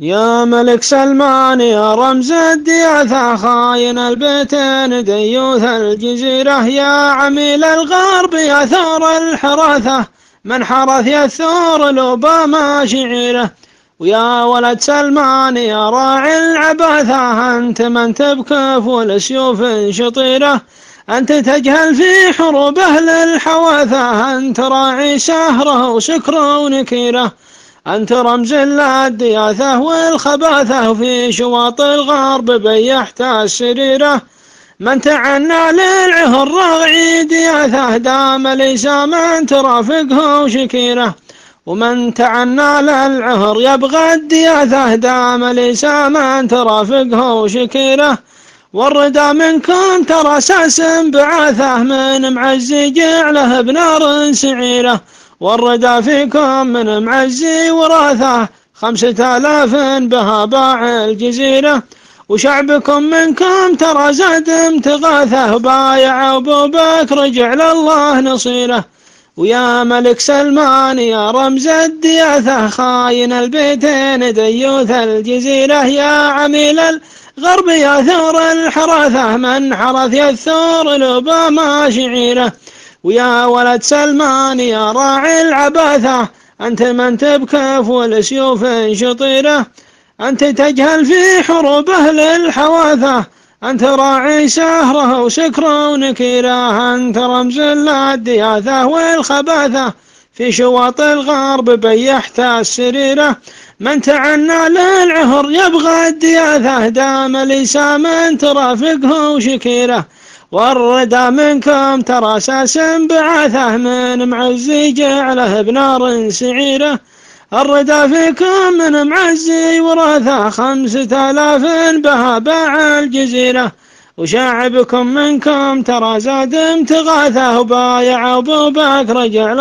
يا ملك سلمان يا رمز الدياثة خاين البيتين ديوث الجزيرة يا عميل الغرب يا ثور الحراثة من حرث يثور لوباما شعيره ويا ولد سلمان يا راعي العباثة أنت من تبكف والسيوف شطيرة. أنت تجهل في حروب أهل الحواثة أنت راعي سهره وسكره ونكيره. أنت رمز للدياثة والخباثة في شواط الغرب بيحت السريرة من تعنى للعهر راعي دياثة دام ليس من ترافقه وشكيره ومن تعنى للعهر يبغى الدياثة دام ليس من ترافقه وشكيره والردى منكم ترى ساس بعاثه من معزي جعله بنار سعيره والردى فيكم من معزي وراثة خمسة آلاف بها باع الجزيرة. وشعبكم منكم ترى زاد امتغاثه بايع أبو بكر جعل الله نصيره. ويا ملك سلمان يا رمز الدياثة خاين البيتين ديوث الجزيرة. يا عميل الغرب يا ثور الحراثة من حرث يثور لبما شعيره. ويا ولد سلمان يا راعي العباثة أنت من تبكف والسيوف شطيرة أنت تجهل في حروب أهل الحواثة أنت راعي سهرة وسكره ونكيرة أنت رمز للدياثة والخباثة في شواط الغرب بيحت السريرة من تعنى للعهر يبغى الدياثة دام لسام ترافقه وشكيره والردى منكم ترى ساس بعثة من معزي جعله بنار سعيرة. الردى فيكم من معزي وراثة خمسة آلاف بها باع الجزيرة. وشاعبكم منكم ترى زاد امتغاثه وبايع أبو بكر جعل